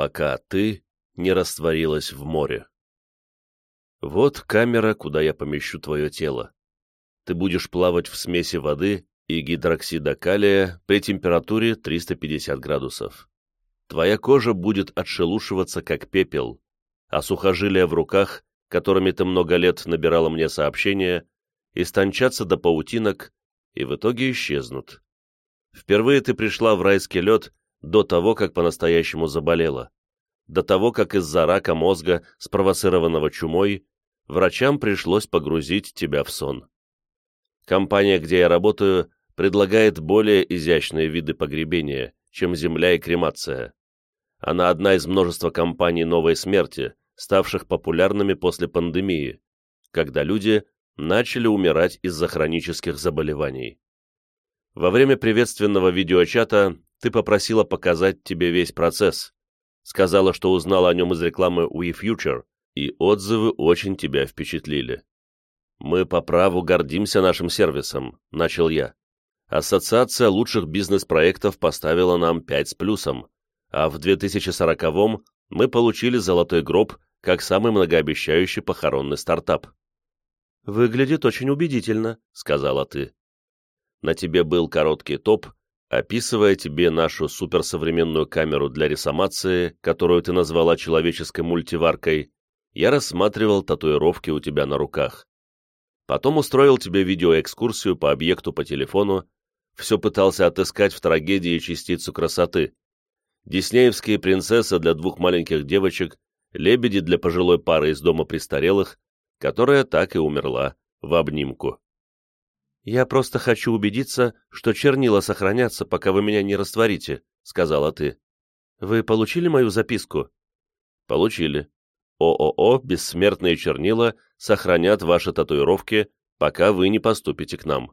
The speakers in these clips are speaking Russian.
пока ты не растворилась в море. Вот камера, куда я помещу твое тело. Ты будешь плавать в смеси воды и гидроксида калия при температуре 350 градусов. Твоя кожа будет отшелушиваться, как пепел, а сухожилия в руках, которыми ты много лет набирала мне сообщения, истончатся до паутинок и в итоге исчезнут. Впервые ты пришла в райский лед до того, как по-настоящему заболела, до того, как из-за рака мозга, спровоцированного чумой, врачам пришлось погрузить тебя в сон. Компания, где я работаю, предлагает более изящные виды погребения, чем земля и кремация. Она одна из множества компаний новой смерти, ставших популярными после пандемии, когда люди начали умирать из-за хронических заболеваний. Во время приветственного видеочата ты попросила показать тебе весь процесс, сказала, что узнала о нем из рекламы WeFuture, и отзывы очень тебя впечатлили. «Мы по праву гордимся нашим сервисом», — начал я. Ассоциация лучших бизнес-проектов поставила нам 5 с плюсом, а в 2040-м мы получили золотой гроб как самый многообещающий похоронный стартап. «Выглядит очень убедительно», — сказала ты. На тебе был короткий топ, описывая тебе нашу суперсовременную камеру для ресомации, которую ты назвала человеческой мультиваркой, я рассматривал татуировки у тебя на руках. Потом устроил тебе видеоэкскурсию по объекту по телефону, все пытался отыскать в трагедии частицу красоты. Диснеевские принцессы для двух маленьких девочек, лебеди для пожилой пары из дома престарелых, которая так и умерла в обнимку. «Я просто хочу убедиться, что чернила сохранятся, пока вы меня не растворите», — сказала ты. «Вы получили мою записку?» «Получили. ООО «Бессмертные чернила» сохранят ваши татуировки, пока вы не поступите к нам.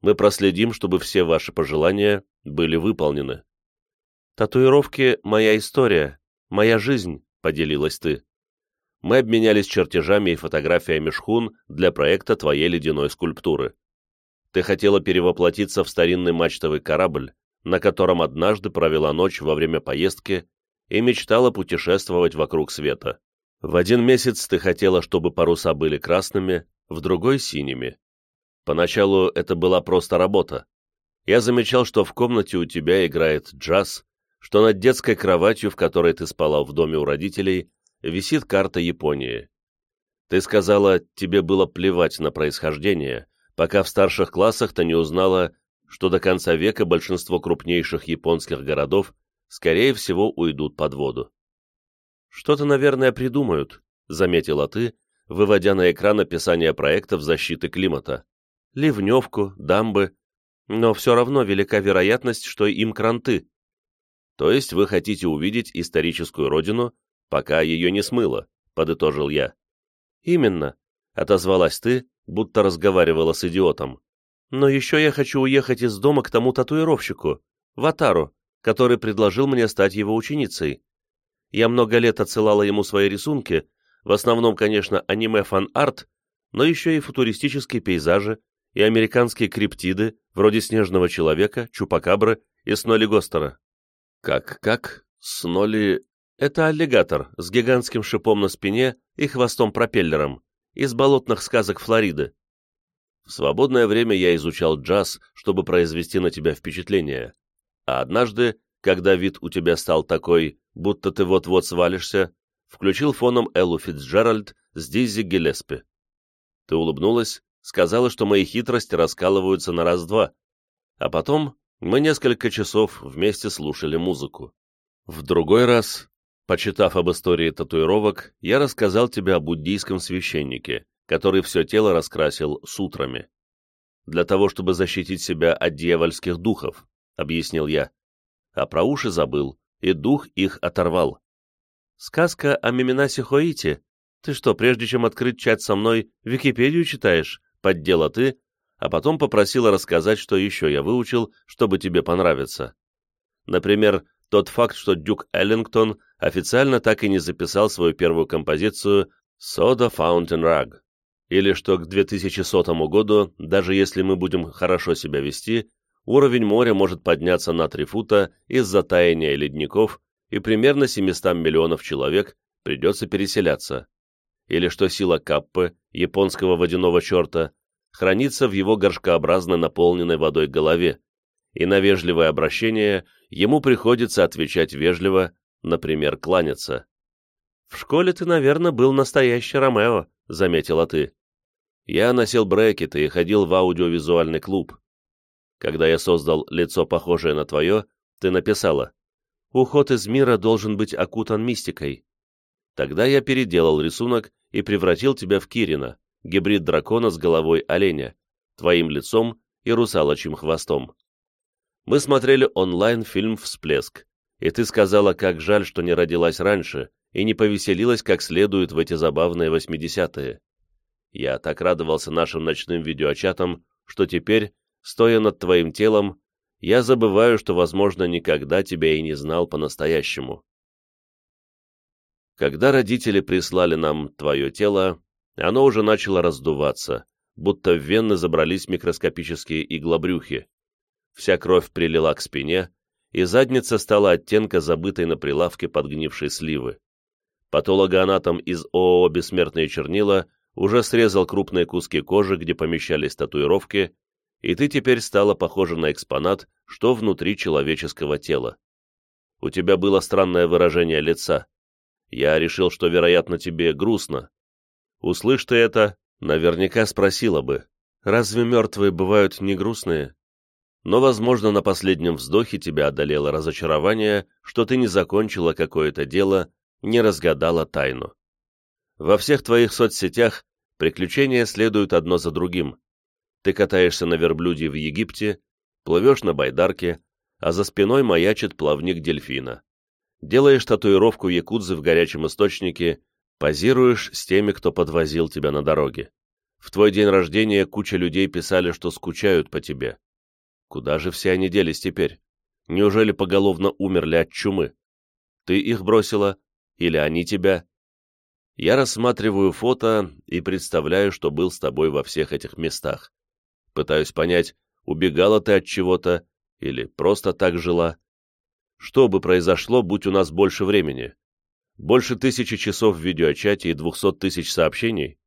Мы проследим, чтобы все ваши пожелания были выполнены». «Татуировки — моя история, моя жизнь», — поделилась ты мы обменялись чертежами и фотографиями шхун для проекта твоей ледяной скульптуры. Ты хотела перевоплотиться в старинный мачтовый корабль, на котором однажды провела ночь во время поездки и мечтала путешествовать вокруг света. В один месяц ты хотела, чтобы паруса были красными, в другой — синими. Поначалу это была просто работа. Я замечал, что в комнате у тебя играет джаз, что над детской кроватью, в которой ты спала в доме у родителей, висит карта Японии. Ты сказала, тебе было плевать на происхождение, пока в старших классах ты не узнала, что до конца века большинство крупнейших японских городов, скорее всего, уйдут под воду. «Что-то, наверное, придумают», — заметила ты, выводя на экран описание проектов защиты климата. Ливневку, дамбы, но все равно велика вероятность, что им кранты. То есть вы хотите увидеть историческую родину пока ее не смыло», — подытожил я. «Именно», — отозвалась ты, будто разговаривала с идиотом. «Но еще я хочу уехать из дома к тому татуировщику, Ватару, который предложил мне стать его ученицей. Я много лет отсылала ему свои рисунки, в основном, конечно, аниме-фан-арт, но еще и футуристические пейзажи, и американские криптиды, вроде Снежного Человека, Чупакабры и Сноли Гостера. «Как-как? Сноли это аллигатор с гигантским шипом на спине и хвостом-пропеллером из болотных сказок Флориды. В свободное время я изучал джаз, чтобы произвести на тебя впечатление. А однажды, когда вид у тебя стал такой, будто ты вот-вот свалишься, включил фоном Эллу Фитцджеральд с Диззи Гелеспи. Ты улыбнулась, сказала, что мои хитрости раскалываются на раз-два, а потом мы несколько часов вместе слушали музыку. В другой раз Почитав об истории татуировок, я рассказал тебе о буддийском священнике, который все тело раскрасил сутрами. Для того, чтобы защитить себя от дьявольских духов, объяснил я. А про уши забыл, и дух их оторвал. Сказка о Миминасе Хоите? Ты что, прежде чем открыть чат со мной, Википедию читаешь? Поддела ты, а потом попросила рассказать, что еще я выучил, чтобы тебе понравиться. Например, тот факт, что Дюк Эллингтон официально так и не записал свою первую композицию «Soda Fountain Rug», или что к 2100 году, даже если мы будем хорошо себя вести, уровень моря может подняться на 3 фута из-за таяния ледников и примерно 700 миллионов человек придется переселяться, или что сила Каппы, японского водяного черта, хранится в его горшкообразно наполненной водой голове, и на вежливое обращение ему приходится отвечать вежливо, например, кланяться. «В школе ты, наверное, был настоящий Ромео», — заметила ты. Я носил брекеты и ходил в аудиовизуальный клуб. Когда я создал лицо, похожее на твое, ты написала «Уход из мира должен быть окутан мистикой». Тогда я переделал рисунок и превратил тебя в Кирина, гибрид дракона с головой оленя, твоим лицом и русалочьим хвостом. Мы смотрели онлайн фильм «Всплеск», и ты сказала, как жаль, что не родилась раньше и не повеселилась как следует в эти забавные восьмидесятые. Я так радовался нашим ночным видеочатам, что теперь, стоя над твоим телом, я забываю, что, возможно, никогда тебя и не знал по-настоящему. Когда родители прислали нам твое тело, оно уже начало раздуваться, будто в вены забрались микроскопические иглобрюхи. Вся кровь прилила к спине, и задница стала оттенка забытой на прилавке подгнившей сливы. Патологоанатом из ООО «Бессмертные чернила» уже срезал крупные куски кожи, где помещались татуировки, и ты теперь стала похожа на экспонат, что внутри человеческого тела. У тебя было странное выражение лица, я решил, что, вероятно, тебе грустно. Услышь ты это, наверняка спросила бы, разве мертвые бывают не грустные? Но, возможно, на последнем вздохе тебя одолело разочарование, что ты не закончила какое-то дело, не разгадала тайну. Во всех твоих соцсетях приключения следуют одно за другим. Ты катаешься на верблюде в Египте, плывешь на байдарке, а за спиной маячит плавник дельфина делаешь татуировку якудзы в горячем источнике, позируешь с теми, кто подвозил тебя на дороге. В твой день рождения куча людей писали, что скучают по тебе. Куда же все они делись теперь? Неужели поголовно умерли от чумы? Ты их бросила? Или они тебя? Я рассматриваю фото и представляю, что был с тобой во всех этих местах. Пытаюсь понять, убегала ты от чего-то или просто так жила. Что бы произошло, будь у нас больше времени? Больше тысячи часов в видеочате и двухсот тысяч сообщений?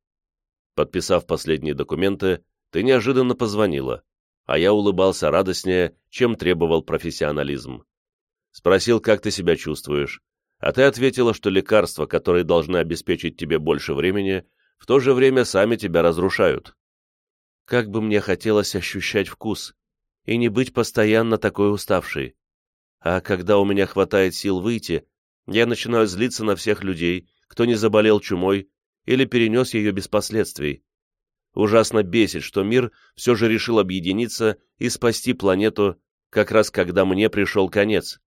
Подписав последние документы, ты неожиданно позвонила, а я улыбался радостнее, чем требовал профессионализм. Спросил, как ты себя чувствуешь, а ты ответила, что лекарства, которые должны обеспечить тебе больше времени, в то же время сами тебя разрушают. Как бы мне хотелось ощущать вкус и не быть постоянно такой уставшей. А когда у меня хватает сил выйти, я начинаю злиться на всех людей, кто не заболел чумой или перенес ее без последствий. Ужасно бесит, что мир все же решил объединиться и спасти планету, как раз когда мне пришел конец.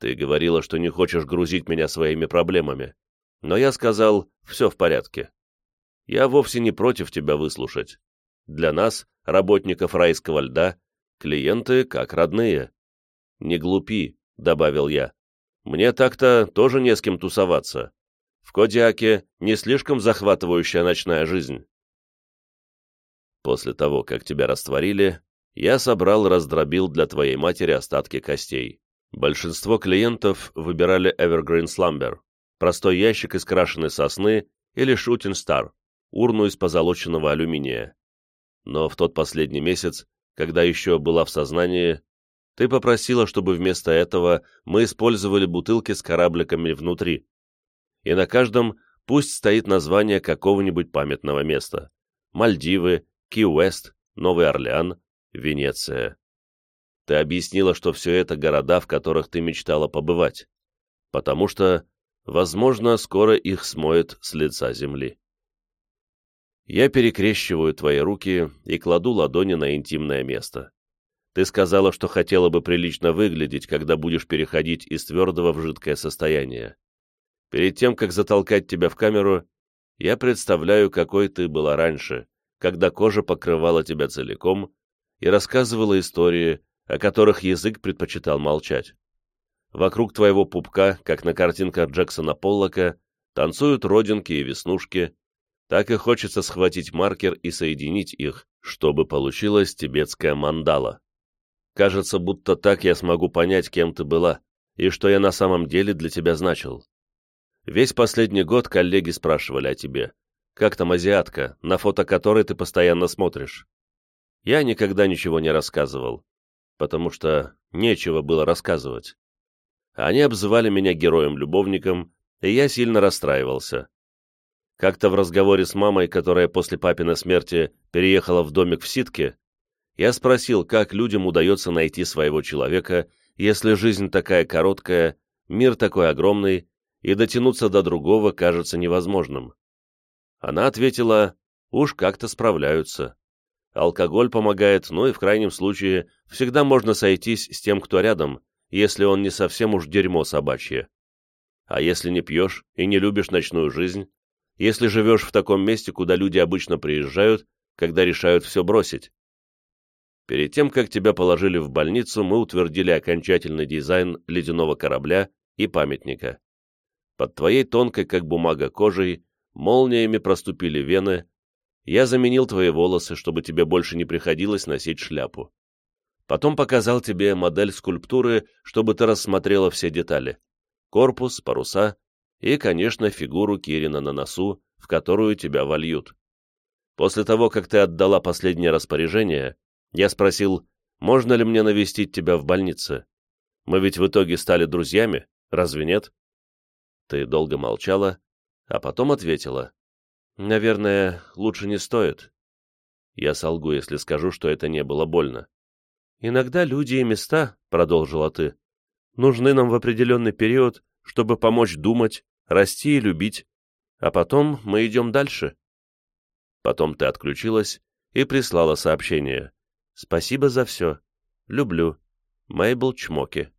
Ты говорила, что не хочешь грузить меня своими проблемами, но я сказал, все в порядке. Я вовсе не против тебя выслушать. Для нас, работников райского льда, клиенты как родные. «Не глупи», — добавил я. «Мне так-то тоже не с кем тусоваться. В Кодиаке не слишком захватывающая ночная жизнь». После того, как тебя растворили, я собрал и раздробил для твоей матери остатки костей. Большинство клиентов выбирали Evergreen Slumber, простой ящик из крашеной сосны или Shooting Star, урну из позолоченного алюминия. Но в тот последний месяц, когда еще была в сознании, ты попросила, чтобы вместо этого мы использовали бутылки с корабликами внутри. И на каждом пусть стоит название какого-нибудь памятного места. Мальдивы, Ки-Уэст, Новый Орлеан, Венеция. Ты объяснила, что все это города, в которых ты мечтала побывать. Потому что, возможно, скоро их смоет с лица земли. Я перекрещиваю твои руки и кладу ладони на интимное место. Ты сказала, что хотела бы прилично выглядеть, когда будешь переходить из твердого в жидкое состояние. Перед тем, как затолкать тебя в камеру, я представляю, какой ты была раньше, когда кожа покрывала тебя целиком и рассказывала истории, о которых язык предпочитал молчать. Вокруг твоего пупка, как на картинках Джексона Поллока, танцуют родинки и веснушки, так и хочется схватить маркер и соединить их, чтобы получилась тибетская мандала. Кажется, будто так я смогу понять, кем ты была, и что я на самом деле для тебя значил. Весь последний год коллеги спрашивали о тебе. Как там азиатка, на фото которой ты постоянно смотришь? Я никогда ничего не рассказывал, потому что нечего было рассказывать. Они обзывали меня героем-любовником, и я сильно расстраивался. Как-то в разговоре с мамой, которая после папиной смерти переехала в домик в Ситке, я спросил, как людям удается найти своего человека, если жизнь такая короткая, мир такой огромный, и дотянуться до другого кажется невозможным. Она ответила, уж как-то справляются. Алкоголь помогает, но и в крайнем случае всегда можно сойтись с тем, кто рядом, если он не совсем уж дерьмо собачье. А если не пьешь и не любишь ночную жизнь, если живешь в таком месте, куда люди обычно приезжают, когда решают все бросить. Перед тем, как тебя положили в больницу, мы утвердили окончательный дизайн ледяного корабля и памятника. Под твоей тонкой, как бумага, кожей, молниями проступили вены, я заменил твои волосы, чтобы тебе больше не приходилось носить шляпу. Потом показал тебе модель скульптуры, чтобы ты рассмотрела все детали. Корпус, паруса и, конечно, фигуру Кирина на носу, в которую тебя вольют. После того, как ты отдала последнее распоряжение, я спросил, можно ли мне навестить тебя в больнице? Мы ведь в итоге стали друзьями, разве нет? Ты долго молчала, а потом ответила. Наверное, лучше не стоит. Я солгу, если скажу, что это не было больно. Иногда люди и места, продолжила ты, нужны нам в определенный период, чтобы помочь думать, расти и любить, а потом мы идем дальше. Потом ты отключилась и прислала сообщение. Спасибо за все. Люблю. Мейбл Чмоки.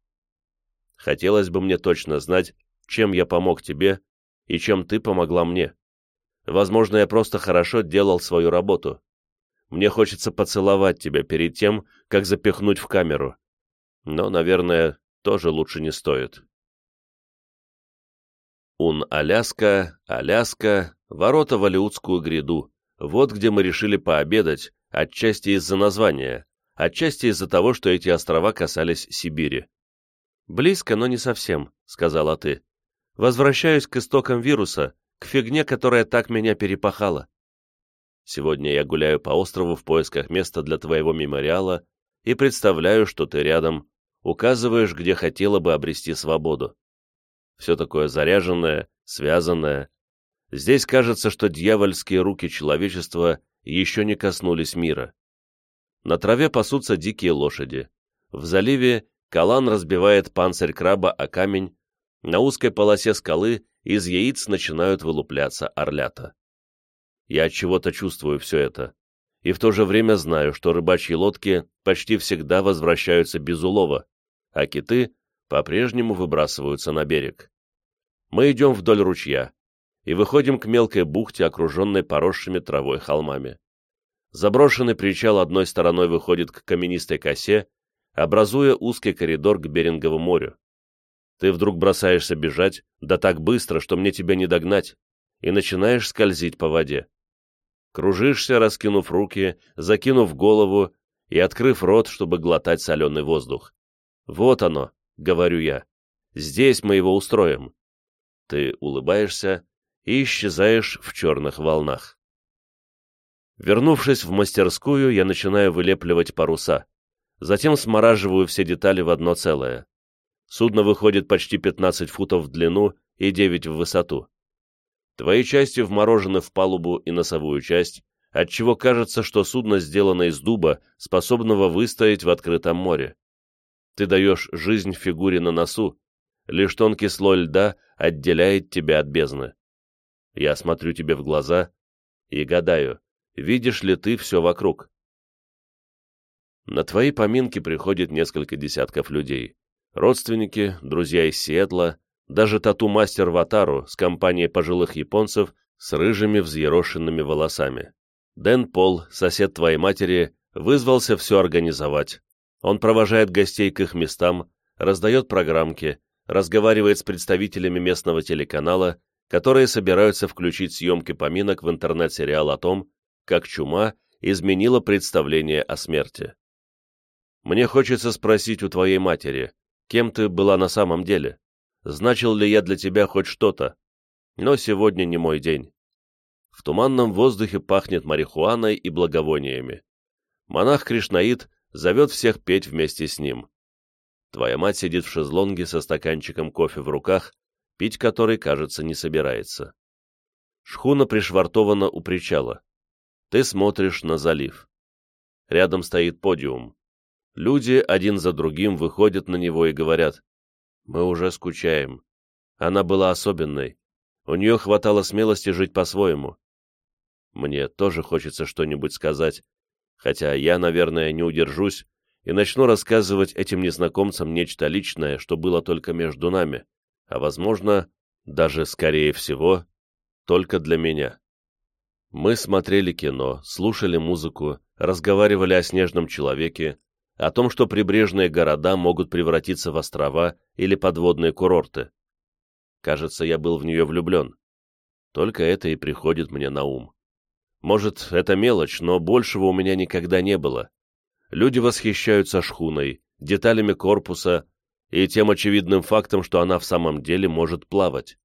Хотелось бы мне точно знать, чем я помог тебе и чем ты помогла мне. Возможно, я просто хорошо делал свою работу. Мне хочется поцеловать тебя перед тем, как запихнуть в камеру. Но, наверное, тоже лучше не стоит. Ун-Аляска, Аляска, ворота в Алиутскую гряду. Вот где мы решили пообедать, отчасти из-за названия, отчасти из-за того, что эти острова касались Сибири. «Близко, но не совсем», — сказала ты. «Возвращаюсь к истокам вируса, к фигне, которая так меня перепахала. Сегодня я гуляю по острову в поисках места для твоего мемориала и представляю, что ты рядом, указываешь, где хотела бы обрести свободу. Все такое заряженное, связанное. Здесь кажется, что дьявольские руки человечества еще не коснулись мира. На траве пасутся дикие лошади. В заливе Калан разбивает панцирь краба о камень, на узкой полосе скалы из яиц начинают вылупляться орлята. Я от чего-то чувствую все это, и в то же время знаю, что рыбачьи лодки почти всегда возвращаются без улова, а киты по-прежнему выбрасываются на берег. Мы идем вдоль ручья и выходим к мелкой бухте, окруженной поросшими травой холмами. Заброшенный причал одной стороной выходит к каменистой косе, образуя узкий коридор к Берингову морю. Ты вдруг бросаешься бежать, да так быстро, что мне тебя не догнать, и начинаешь скользить по воде. Кружишься, раскинув руки, закинув голову и открыв рот, чтобы глотать соленый воздух. «Вот оно», — говорю я, — «здесь мы его устроим». Ты улыбаешься и исчезаешь в черных волнах. Вернувшись в мастерскую, я начинаю вылепливать паруса. Затем смораживаю все детали в одно целое. Судно выходит почти 15 футов в длину и 9 в высоту. Твои части вморожены в палубу и носовую часть, отчего кажется, что судно сделано из дуба, способного выстоять в открытом море. Ты даешь жизнь фигуре на носу, лишь тонкий слой льда отделяет тебя от бездны. Я смотрю тебе в глаза и гадаю, видишь ли ты все вокруг. На твои поминки приходит несколько десятков людей. Родственники, друзья из Сиэтла, даже тату-мастер Ватару с компанией пожилых японцев с рыжими взъерошенными волосами. Дэн Пол, сосед твоей матери, вызвался все организовать. Он провожает гостей к их местам, раздает программки, разговаривает с представителями местного телеканала, которые собираются включить съемки поминок в интернет-сериал о том, как чума изменила представление о смерти. Мне хочется спросить у твоей матери, кем ты была на самом деле, значил ли я для тебя хоть что-то, но сегодня не мой день. В туманном воздухе пахнет марихуаной и благовониями. Монах Кришнаид зовет всех петь вместе с ним. Твоя мать сидит в шезлонге со стаканчиком кофе в руках, пить который, кажется, не собирается. Шхуна пришвартована у причала. Ты смотришь на залив. Рядом стоит подиум. Люди один за другим выходят на него и говорят, «Мы уже скучаем. Она была особенной. У нее хватало смелости жить по-своему. Мне тоже хочется что-нибудь сказать, хотя я, наверное, не удержусь и начну рассказывать этим незнакомцам нечто личное, что было только между нами, а, возможно, даже, скорее всего, только для меня. Мы смотрели кино, слушали музыку, разговаривали о снежном человеке, о том, что прибрежные города могут превратиться в острова или подводные курорты. Кажется, я был в нее влюблен. Только это и приходит мне на ум. Может, это мелочь, но большего у меня никогда не было. Люди восхищаются шхуной, деталями корпуса и тем очевидным фактом, что она в самом деле может плавать.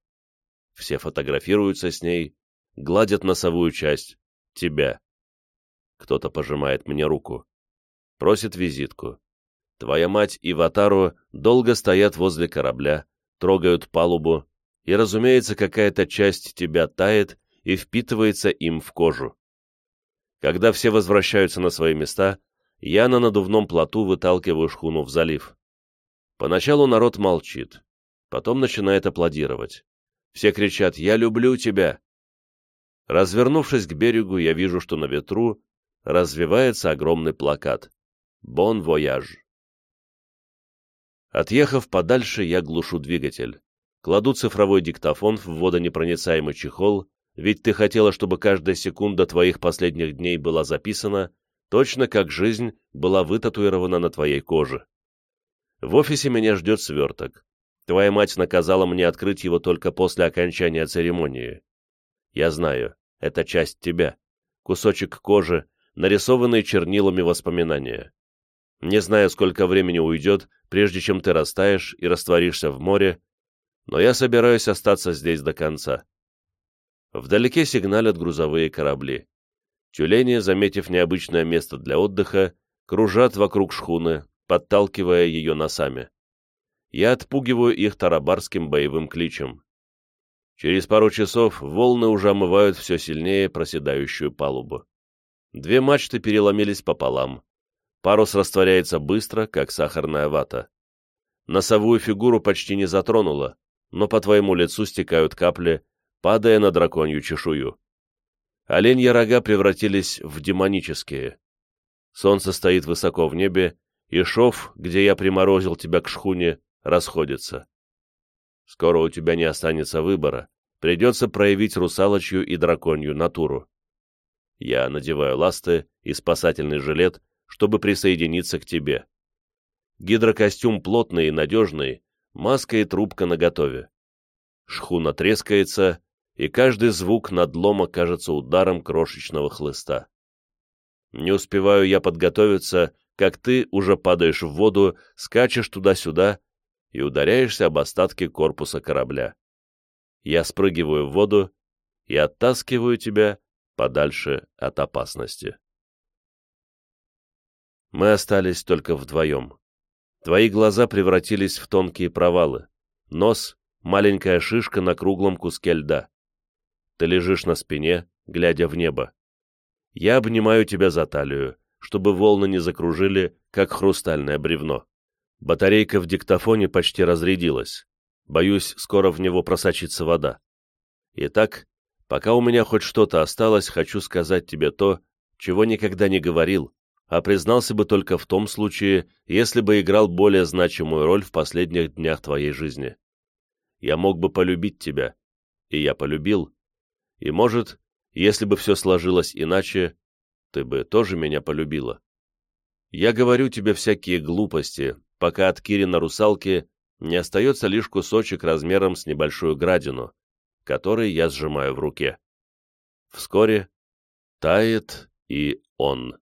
Все фотографируются с ней, гладят носовую часть, тебя. Кто-то пожимает мне руку. Просит визитку. Твоя мать и Ватару долго стоят возле корабля, трогают палубу, и, разумеется, какая-то часть тебя тает и впитывается им в кожу. Когда все возвращаются на свои места, я на надувном плоту выталкиваю шхуну в залив. Поначалу народ молчит, потом начинает аплодировать. Все кричат «Я люблю тебя!». Развернувшись к берегу, я вижу, что на ветру развивается огромный плакат «Бон вояж». Отъехав подальше, я глушу двигатель. Кладу цифровой диктофон в водонепроницаемый чехол ведь ты хотела, чтобы каждая секунда твоих последних дней была записана, точно как жизнь была вытатуирована на твоей коже. В офисе меня ждет сверток. Твоя мать наказала мне открыть его только после окончания церемонии. Я знаю, это часть тебя, кусочек кожи, нарисованный чернилами воспоминания. Не знаю, сколько времени уйдет, прежде чем ты растаешь и растворишься в море, но я собираюсь остаться здесь до конца. Вдалеке сигналят грузовые корабли. Тюлени, заметив необычное место для отдыха, кружат вокруг шхуны, подталкивая ее носами. Я отпугиваю их тарабарским боевым кличем. Через пару часов волны уже омывают все сильнее проседающую палубу. Две мачты переломились пополам. Парус растворяется быстро, как сахарная вата. Носовую фигуру почти не затронуло, но по твоему лицу стекают капли, падая на драконью чешую. Оленьи рога превратились в демонические. Солнце стоит высоко в небе, и шов, где я приморозил тебя к шхуне, расходится. Скоро у тебя не останется выбора, придется проявить русалочью и драконью натуру. Я надеваю ласты и спасательный жилет, чтобы присоединиться к тебе. Гидрокостюм плотный и надежный, маска и трубка наготове. Шхуна трескается, и каждый звук надлома кажется ударом крошечного хлыста. Не успеваю я подготовиться, как ты уже падаешь в воду, скачешь туда-сюда и ударяешься об остатки корпуса корабля. Я спрыгиваю в воду и оттаскиваю тебя подальше от опасности. Мы остались только вдвоем. Твои глаза превратились в тонкие провалы, нос — маленькая шишка на круглом куске льда. Ты лежишь на спине, глядя в небо. Я обнимаю тебя за талию, чтобы волны не закружили, как хрустальное бревно. Батарейка в диктофоне почти разрядилась. Боюсь, скоро в него просочится вода. Итак, пока у меня хоть что-то осталось, хочу сказать тебе то, чего никогда не говорил, а признался бы только в том случае, если бы играл более значимую роль в последних днях твоей жизни. Я мог бы полюбить тебя, и я полюбил, и, может, если бы все сложилось иначе, ты бы тоже меня полюбила. Я говорю тебе всякие глупости, пока от Кирина русалки не остается лишь кусочек размером с небольшую градину, который я сжимаю в руке. Вскоре тает и он.